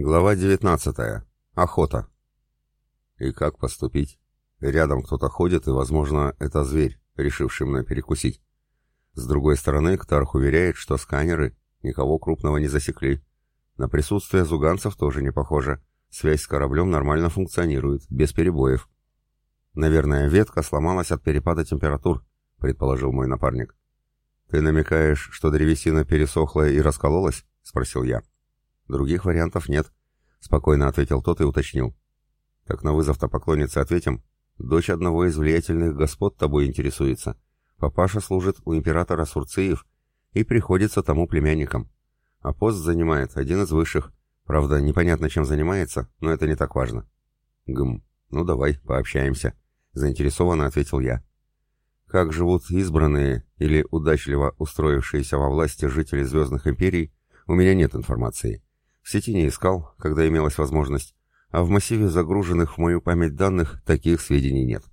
Глава 19. Охота. И как поступить? Рядом кто-то ходит, и, возможно, это зверь, решивший мной перекусить. С другой стороны, Ктарх уверяет, что сканеры никого крупного не засекли. На присутствие зуганцев тоже не похоже. Связь с кораблем нормально функционирует, без перебоев. Наверное, ветка сломалась от перепада температур, предположил мой напарник. Ты намекаешь, что древесина пересохла и раскололась? спросил я. Других вариантов нет, спокойно ответил тот и уточнил. Так на вызов-то поклонницы ответим. Дочь одного из влиятельных господ тобой интересуется. Папаша служит у императора Сурциев и приходится тому племянникам. А пост занимает один из высших. Правда, непонятно, чем занимается, но это не так важно. Гм, ну давай, пообщаемся, заинтересованно ответил я. Как живут избранные или удачливо устроившиеся во власти жители звездных империй, у меня нет информации. Сети не искал, когда имелась возможность, а в массиве загруженных в мою память данных таких сведений нет.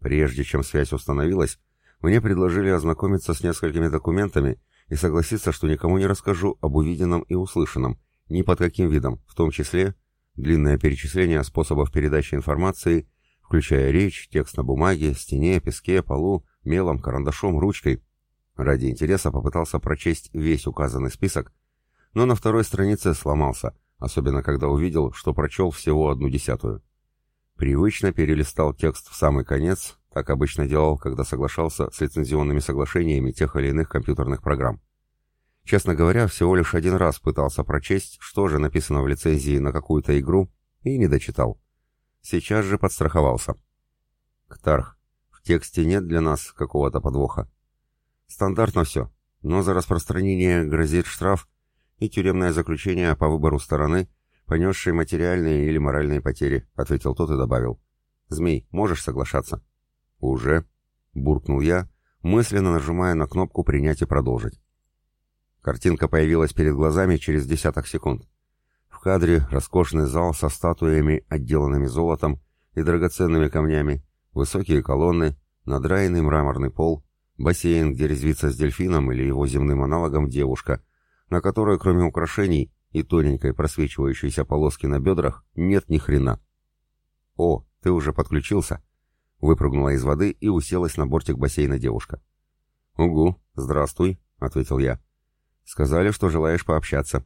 Прежде чем связь установилась, мне предложили ознакомиться с несколькими документами и согласиться, что никому не расскажу об увиденном и услышанном, ни под каким видом, в том числе длинное перечисление способов передачи информации, включая речь, текст на бумаге, стене, песке, полу, мелом, карандашом, ручкой. Ради интереса попытался прочесть весь указанный список, но на второй странице сломался, особенно когда увидел, что прочел всего одну десятую. Привычно перелистал текст в самый конец, так обычно делал, когда соглашался с лицензионными соглашениями тех или иных компьютерных программ. Честно говоря, всего лишь один раз пытался прочесть, что же написано в лицензии на какую-то игру, и не дочитал. Сейчас же подстраховался. Ктарх, в тексте нет для нас какого-то подвоха. Стандартно все, но за распространение грозит штраф и тюремное заключение по выбору стороны, понесшей материальные или моральные потери», — ответил тот и добавил. «Змей, можешь соглашаться?» «Уже», — буркнул я, мысленно нажимая на кнопку «Принять и продолжить». Картинка появилась перед глазами через десяток секунд. В кадре роскошный зал со статуями, отделанными золотом и драгоценными камнями, высокие колонны, надраенный мраморный пол, бассейн, где резвится с дельфином или его земным аналогом девушка, на которой, кроме украшений и тоненькой просвечивающейся полоски на бедрах, нет ни хрена. «О, ты уже подключился?» Выпрыгнула из воды и уселась на бортик бассейна девушка. «Угу, здравствуй», — ответил я. «Сказали, что желаешь пообщаться».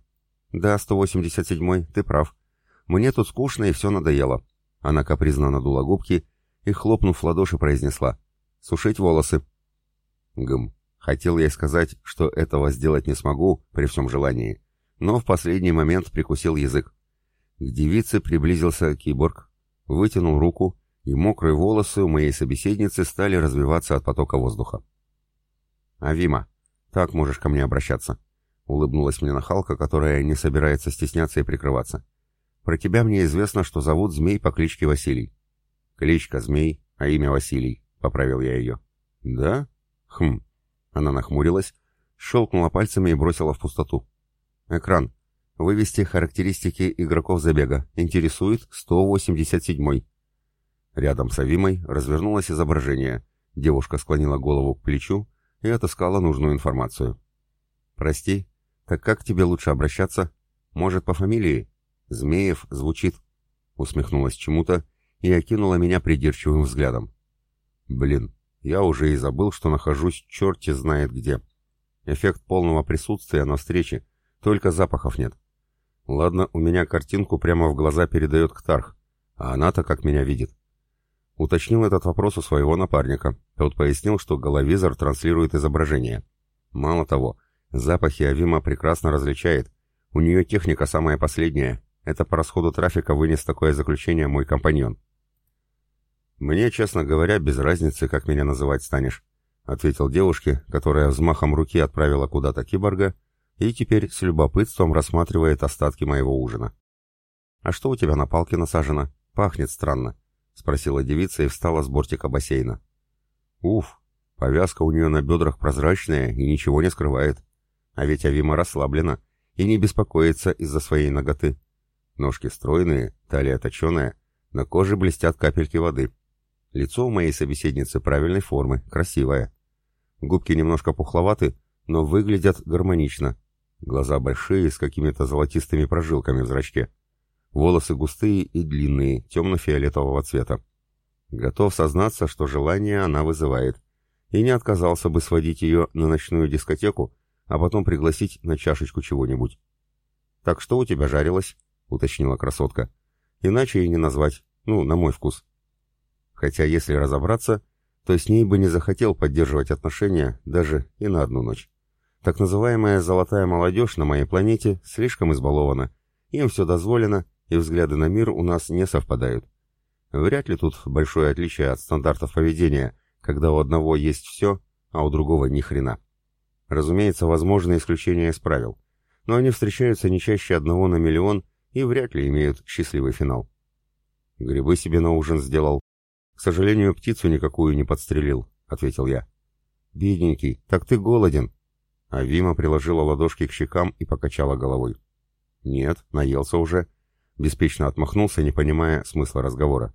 «Да, 187-й, ты прав. Мне тут скучно и все надоело». Она капризно надула губки и, хлопнув в ладоши, произнесла. «Сушить волосы». Гм. Хотел я сказать, что этого сделать не смогу при всем желании, но в последний момент прикусил язык. К девице приблизился киборг, вытянул руку, и мокрые волосы у моей собеседницы стали развиваться от потока воздуха. «Авима, так можешь ко мне обращаться», — улыбнулась мне нахалка, которая не собирается стесняться и прикрываться. «Про тебя мне известно, что зовут змей по кличке Василий». «Кличка Змей, а имя Василий», — поправил я ее. «Да? Хм. Она нахмурилась, щелкнула пальцами и бросила в пустоту. «Экран. Вывести характеристики игроков забега. Интересует 187-й». Рядом с Авимой развернулось изображение. Девушка склонила голову к плечу и отыскала нужную информацию. «Прости, так как тебе лучше обращаться? Может, по фамилии?» «Змеев звучит», — усмехнулась чему-то и окинула меня придирчивым взглядом. «Блин, я уже и забыл, что нахожусь черти знает где. Эффект полного присутствия на встрече, только запахов нет. Ладно, у меня картинку прямо в глаза передает Ктарх, а она-то как меня видит. Уточнил этот вопрос у своего напарника. Тот пояснил, что головизор транслирует изображение. Мало того, запахи Авима прекрасно различает. У нее техника самая последняя. Это по расходу трафика вынес такое заключение мой компаньон. «Мне, честно говоря, без разницы, как меня называть станешь», — ответил девушке, которая взмахом руки отправила куда-то киборга и теперь с любопытством рассматривает остатки моего ужина. «А что у тебя на палке насажено? Пахнет странно», — спросила девица и встала с бортика бассейна. «Уф, повязка у нее на бедрах прозрачная и ничего не скрывает. А ведь Авима расслаблена и не беспокоится из-за своей ноготы. Ножки стройные, талия точеная, на коже блестят капельки воды». Лицо у моей собеседницы правильной формы, красивое. Губки немножко пухловаты, но выглядят гармонично. глаза большие, с какими-то золотистыми прожилками в зрачке. Волосы густые и длинные, темно-фиолетового цвета. Готов сознаться, что желание она вызывает. И не отказался бы сводить ее на ночную дискотеку, а потом пригласить на чашечку чего-нибудь. «Так что у тебя жарилось?» — уточнила красотка. «Иначе и не назвать. Ну, на мой вкус». Хотя, если разобраться, то с ней бы не захотел поддерживать отношения даже и на одну ночь. Так называемая «золотая молодежь» на моей планете слишком избалована. Им все дозволено, и взгляды на мир у нас не совпадают. Вряд ли тут большое отличие от стандартов поведения, когда у одного есть все, а у другого ни хрена. Разумеется, возможны исключения из правил, но они встречаются не чаще одного на миллион и вряд ли имеют счастливый финал. Грибы себе на ужин сделал, «К сожалению, птицу никакую не подстрелил», — ответил я. «Бедненький, так ты голоден». А Вима приложила ладошки к щекам и покачала головой. «Нет, наелся уже». Беспечно отмахнулся, не понимая смысла разговора.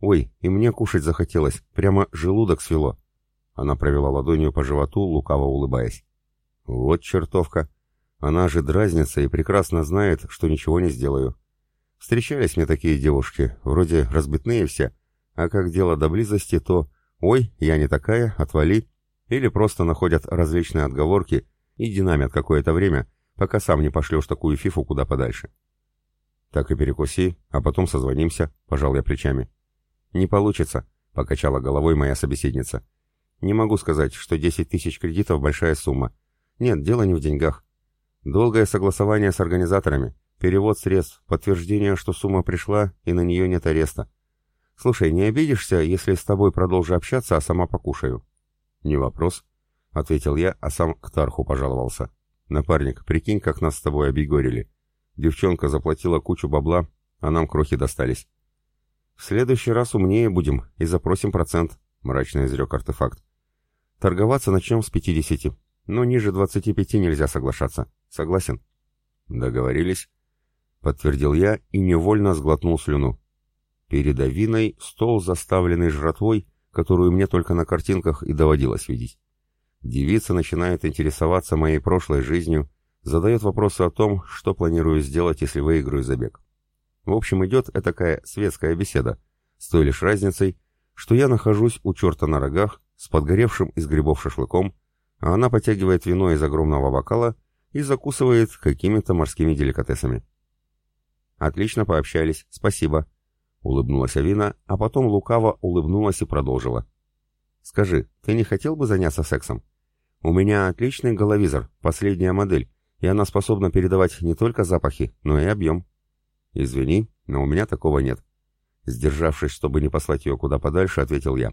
«Ой, и мне кушать захотелось, прямо желудок свело». Она провела ладонью по животу, лукаво улыбаясь. «Вот чертовка! Она же дразнится и прекрасно знает, что ничего не сделаю. Встречались мне такие девушки, вроде разбитные все, а как дело до близости, то «Ой, я не такая, отвали», или просто находят различные отговорки и динамят какое-то время, пока сам не пошлешь такую фифу куда подальше. «Так и перекуси, а потом созвонимся», — пожал я плечами. «Не получится», — покачала головой моя собеседница. «Не могу сказать, что 10 тысяч кредитов — большая сумма. Нет, дело не в деньгах. Долгое согласование с организаторами, перевод средств, подтверждение, что сумма пришла и на нее нет ареста. «Слушай, не обидишься, если с тобой продолжу общаться, а сама покушаю?» «Не вопрос», — ответил я, а сам к Тарху пожаловался. «Напарник, прикинь, как нас с тобой обегорили. Девчонка заплатила кучу бабла, а нам крохи достались». «В следующий раз умнее будем и запросим процент», — мрачно изрек артефакт. «Торговаться начнем с пятидесяти, но ниже двадцати пяти нельзя соглашаться. Согласен?» «Договорились», — подтвердил я и невольно сглотнул слюну. Перед Авиной стол, заставленный жратвой, которую мне только на картинках и доводилось видеть. Девица начинает интересоваться моей прошлой жизнью, задает вопросы о том, что планирую сделать, если выиграю забег. В общем, идет такая светская беседа, с той лишь разницей, что я нахожусь у черта на рогах с подгоревшим из грибов шашлыком, а она потягивает вино из огромного бокала и закусывает какими-то морскими деликатесами. Отлично пообщались, спасибо. Улыбнулась Авина, а потом лукаво улыбнулась и продолжила. «Скажи, ты не хотел бы заняться сексом? У меня отличный головизор, последняя модель, и она способна передавать не только запахи, но и объем». «Извини, но у меня такого нет». Сдержавшись, чтобы не послать ее куда подальше, ответил я.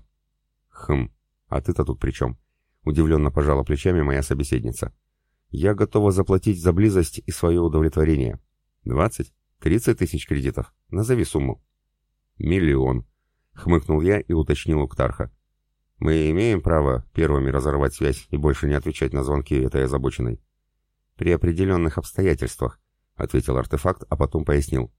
«Хм, а ты-то тут при чем?» Удивленно пожала плечами моя собеседница. «Я готова заплатить за близость и свое удовлетворение. Двадцать? Тридцать тысяч кредитов? Назови сумму». «Миллион», — хмыкнул я и уточнил у Ктарха. «Мы имеем право первыми разорвать связь и больше не отвечать на звонки этой озабоченной?» «При определенных обстоятельствах», — ответил артефакт, а потом пояснил.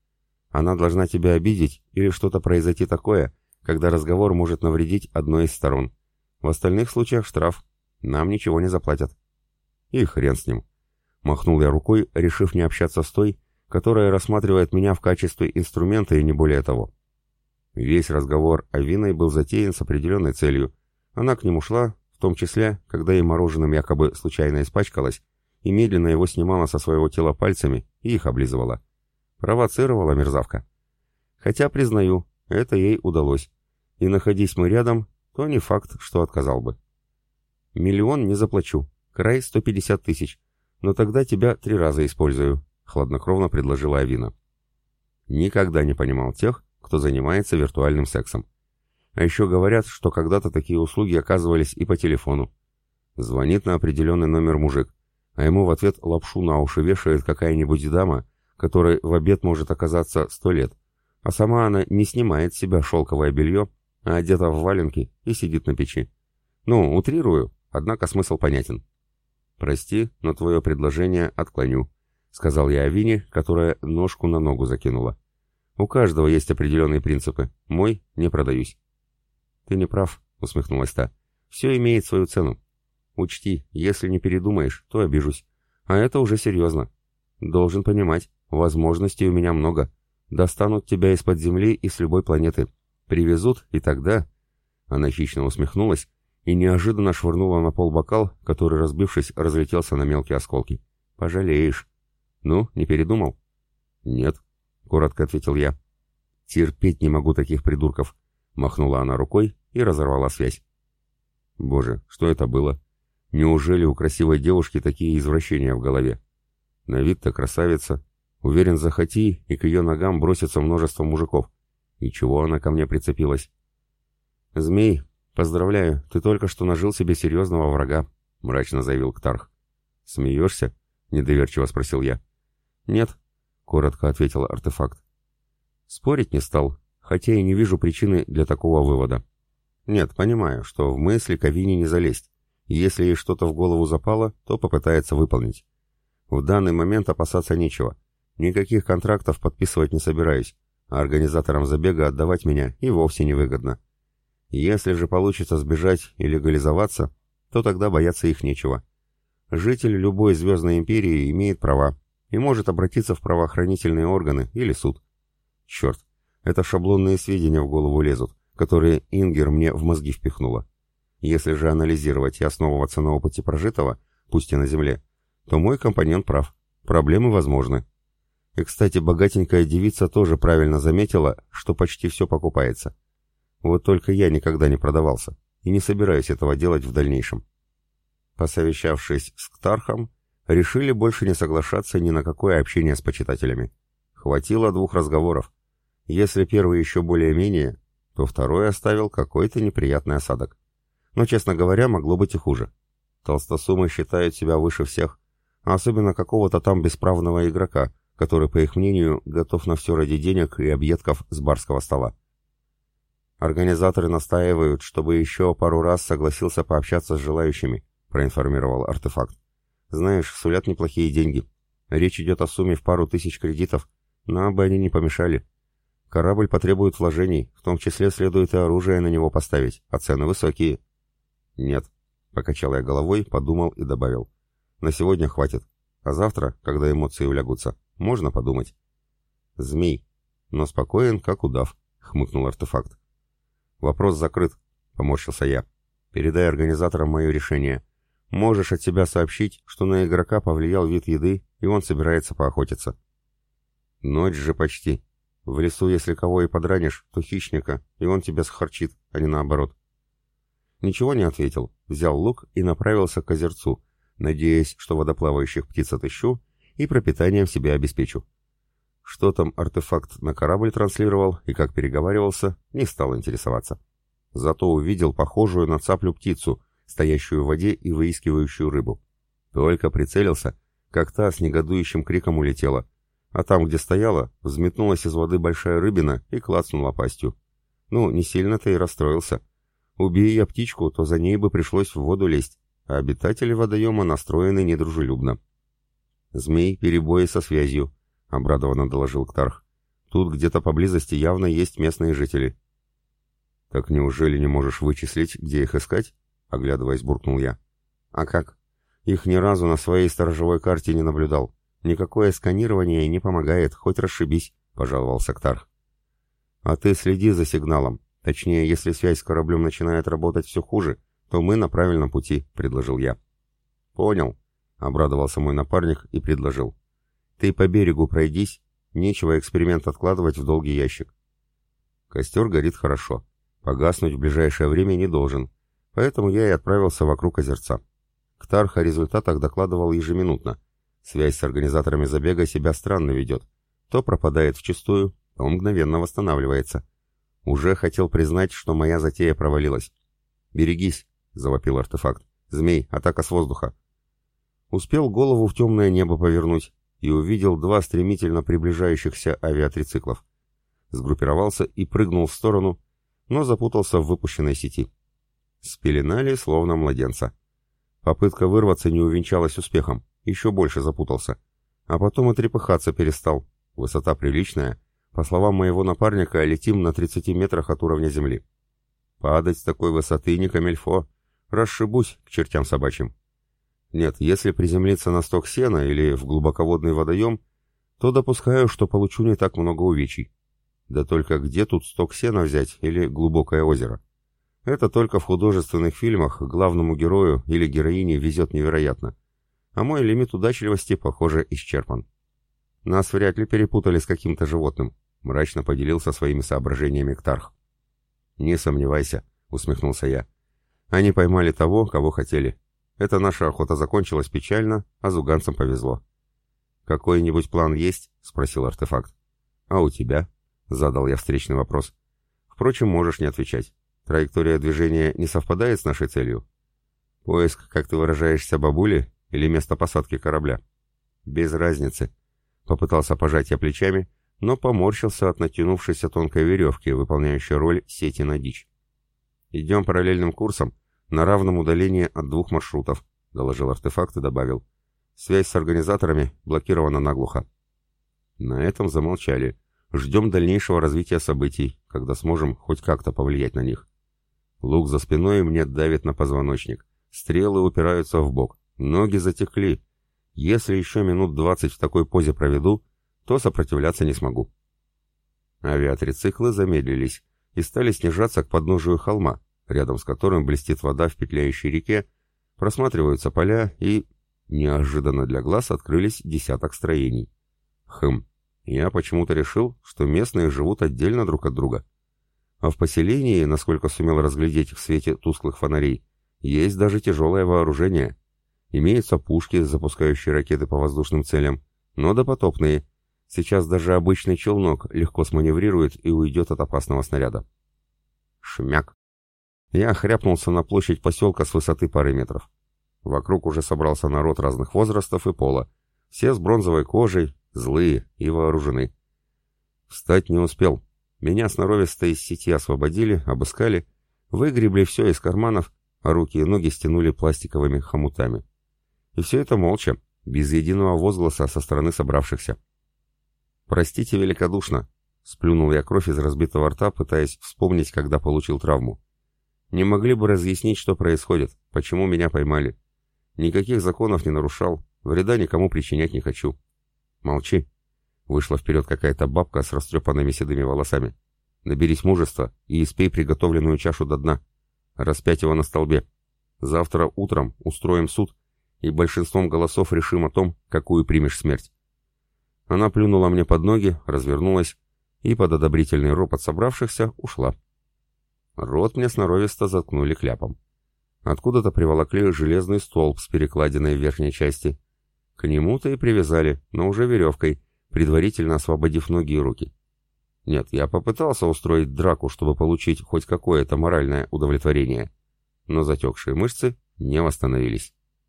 «Она должна тебя обидеть или что-то произойти такое, когда разговор может навредить одной из сторон. В остальных случаях штраф. Нам ничего не заплатят». «И хрен с ним». Махнул я рукой, решив не общаться с той, которая рассматривает меня в качестве инструмента и не более того. Весь разговор о виной был затеян с определенной целью. Она к нему шла, в том числе, когда ей мороженым якобы случайно испачкалась, и медленно его снимала со своего тела пальцами и их облизывала. Провоцировала мерзавка. Хотя, признаю, это ей удалось. И находись мы рядом, то не факт, что отказал бы. Миллион не заплачу, край 150 тысяч, но тогда тебя три раза использую, хладнокровно предложила Авина. Никогда не понимал тех, кто занимается виртуальным сексом. А еще говорят, что когда-то такие услуги оказывались и по телефону. Звонит на определенный номер мужик, а ему в ответ лапшу на уши вешает какая-нибудь дама, которой в обед может оказаться сто лет, а сама она не снимает с себя шелковое белье, а одета в валенки и сидит на печи. Ну, утрирую, однако смысл понятен. «Прости, но твое предложение отклоню», — сказал я Авине, которая ножку на ногу закинула. У каждого есть определенные принципы. Мой — не продаюсь. Ты не прав, усмехнулась та. Все имеет свою цену. Учти, если не передумаешь, то обижусь. А это уже серьезно. Должен понимать, возможностей у меня много. Достанут тебя из-под земли и с любой планеты. Привезут, и тогда...» Она хищно усмехнулась и неожиданно швырнула на пол бокал, который, разбившись, разлетелся на мелкие осколки. «Пожалеешь». «Ну, не передумал?» «Нет», — коротко ответил я. «Терпеть не могу таких придурков», — махнула она рукой и разорвала связь. «Боже, что это было? Неужели у красивой девушки такие извращения в голове? На вид-то красавица. Уверен, захоти, и к ее ногам бросится множество мужиков. И чего она ко мне прицепилась?» «Змей, поздравляю, ты только что нажил себе серьезного врага», — мрачно заявил Ктарх. «Смеешься?» — недоверчиво спросил я. «Нет», — коротко ответил артефакт. Спорить не стал, хотя и не вижу причины для такого вывода. Нет, понимаю, что в мысли Кавине не залезть. Если ей что-то в голову запало, то попытается выполнить. В данный момент опасаться нечего. Никаких контрактов подписывать не собираюсь, а организаторам забега отдавать меня и вовсе невыгодно. Если же получится сбежать и легализоваться, то тогда бояться их нечего. Житель любой звездной империи имеет права и может обратиться в правоохранительные органы или суд. Черт, это шаблонные сведения в голову лезут, которые Ингер мне в мозги впихнула. Если же анализировать и основываться на опыте прожитого, пусть и на Земле, то мой компонент прав. Проблемы возможны. И, кстати, богатенькая девица тоже правильно заметила, что почти все покупается. Вот только я никогда не продавался и не собираюсь этого делать в дальнейшем. Посовещавшись с Ктархом, решили больше не соглашаться ни на какое общение с почитателями. Хватило двух разговоров. Если первый еще более-менее, то второй оставил какой-то неприятный осадок. Но, честно говоря, могло быть и хуже. Толстосумы считают себя выше всех, особенно какого-то там бесправного игрока, который, по их мнению, готов на все ради денег и объедков с барского стола. Организаторы настаивают, чтобы еще пару раз согласился пообщаться с желающими, проинформировал артефакт. Знаешь, сулят неплохие деньги. Речь идет о сумме в пару тысяч кредитов, но бы они не помешали. Корабль потребует вложений, в том числе следует и оружие на него поставить, а цены высокие. Нет, покачал я головой, подумал и добавил. На сегодня хватит, а завтра, когда эмоции улягутся, можно подумать. Змей, но спокоен, как удав, хмыкнул артефакт. Вопрос закрыт, поморщился я. Передай организаторам мое решение. Можешь от себя сообщить, что на игрока повлиял вид еды, и он собирается поохотиться. Ночь же почти, в лесу, если кого и подранишь, то хищника, и он тебя схарчит, а не наоборот. Ничего не ответил, взял лук и направился к озерцу, надеясь, что водоплавающих птиц отыщу и пропитанием себя обеспечу. Что там артефакт на корабль транслировал и как переговаривался, не стал интересоваться. Зато увидел похожую на цаплю птицу, стоящую в воде и выискивающую рыбу. Только прицелился, как та с негодующим криком улетела — а там, где стояла, взметнулась из воды большая рыбина и клацнула пастью. Ну, не сильно-то и расстроился. Убей я птичку, то за ней бы пришлось в воду лезть, а обитатели водоема настроены недружелюбно. «Змей, перебои со связью», — обрадованно доложил Ктарх. «Тут где-то поблизости явно есть местные жители». «Так неужели не можешь вычислить, где их искать?» — оглядываясь, буркнул я. «А как? Их ни разу на своей сторожевой карте не наблюдал. Никакое сканирование не помогает, хоть расшибись, пожаловался Ктарх. А ты следи за сигналом. Точнее, если связь с кораблем начинает работать все хуже, то мы на правильном пути, предложил я. Понял, обрадовался мой напарник и предложил. Ты по берегу пройдись, нечего эксперимент откладывать в долгий ящик. Костер горит хорошо. Погаснуть в ближайшее время не должен, поэтому я и отправился вокруг озерца. Ктарх о результатах докладывал ежеминутно, Связь с организаторами забега себя странно ведет. То пропадает вчистую, то мгновенно восстанавливается. Уже хотел признать, что моя затея провалилась. «Берегись!» — завопил артефакт. «Змей, атака с воздуха!» Успел голову в темное небо повернуть и увидел два стремительно приближающихся авиатрициклов. Сгруппировался и прыгнул в сторону, но запутался в выпущенной сети. Спеленали, словно младенца. Попытка вырваться не увенчалась успехом еще больше запутался. А потом и трепыхаться перестал. Высота приличная. По словам моего напарника, летим на 30 метрах от уровня земли. Падать с такой высоты не камельфо. Расшибусь к чертям собачьим. Нет, если приземлиться на сток сена или в глубоководный водоем, то допускаю, что получу не так много увечий. Да только где тут сток сена взять или глубокое озеро? Это только в художественных фильмах главному герою или героине везет невероятно. А мой лимит удачливости, похоже, исчерпан. Нас вряд ли перепутали с каким-то животным, мрачно поделился своими соображениями Ктарх. Не сомневайся, усмехнулся я. Они поймали того, кого хотели. Это наша охота закончилась печально, а зуганцам повезло. «Какой-нибудь план есть?» — спросил артефакт. «А у тебя?» — задал я встречный вопрос. «Впрочем, можешь не отвечать. Траектория движения не совпадает с нашей целью?» «Поиск, как ты выражаешься, бабули, или место посадки корабля?» «Без разницы». Попытался пожать я плечами, но поморщился от натянувшейся тонкой веревки, выполняющей роль сети на дичь. «Идем параллельным курсом, на равном удалении от двух маршрутов», — доложил артефакт и добавил. «Связь с организаторами блокирована наглухо». На этом замолчали, Ждем дальнейшего развития событий, когда сможем хоть как-то повлиять на них. Лук за спиной мне давит на позвоночник. Стрелы упираются в бок. Ноги затекли. Если еще минут двадцать в такой позе проведу, то сопротивляться не смогу. Авиатрициклы замедлились и стали снижаться к подножию холма, рядом с которым блестит вода в петляющей реке, просматриваются поля и... Неожиданно для глаз открылись десяток строений. Хм, я почему-то решил, что местные живут отдельно друг от друга. А в поселении, насколько сумел разглядеть в свете тусклых фонарей, есть даже тяжелое вооружение. Имеются пушки, запускающие ракеты по воздушным целям, но допотопные. Сейчас даже обычный челнок легко сманеврирует и уйдет от опасного снаряда. Шмяк. Я хряпнулся на площадь поселка с высоты пары метров. Вокруг уже собрался народ разных возрастов и пола. Все с бронзовой кожей, злые и вооружены. Встать не успел. Меня сноровисто из сети освободили, обыскали, выгребли все из карманов, а руки и ноги стянули пластиковыми хомутами. И все это молча, без единого возгласа со стороны собравшихся. «Простите великодушно», — сплюнул я кровь из разбитого рта, пытаясь вспомнить, когда получил травму. «Не могли бы разъяснить, что происходит, почему меня поймали? Никаких законов не нарушал, вреда никому причинять не хочу. «Молчи!» Вышла вперед какая-то бабка с растрепанными седыми волосами. «Наберись мужества и испей приготовленную чашу до дна. Распять его на столбе. Завтра утром устроим суд и большинством голосов решим о том, какую примешь смерть». Она плюнула мне под ноги, развернулась и под одобрительный ропот собравшихся ушла. Рот мне сноровисто заткнули кляпом. Откуда-то приволокли железный столб с перекладиной в верхней части, к нему-то и привязали, но уже веревкой, предварительно освободив ноги и руки. Нет, я попытался устроить драку, чтобы получить хоть какое-то моральное удовлетворение, но затекшие мышцы не восстановились.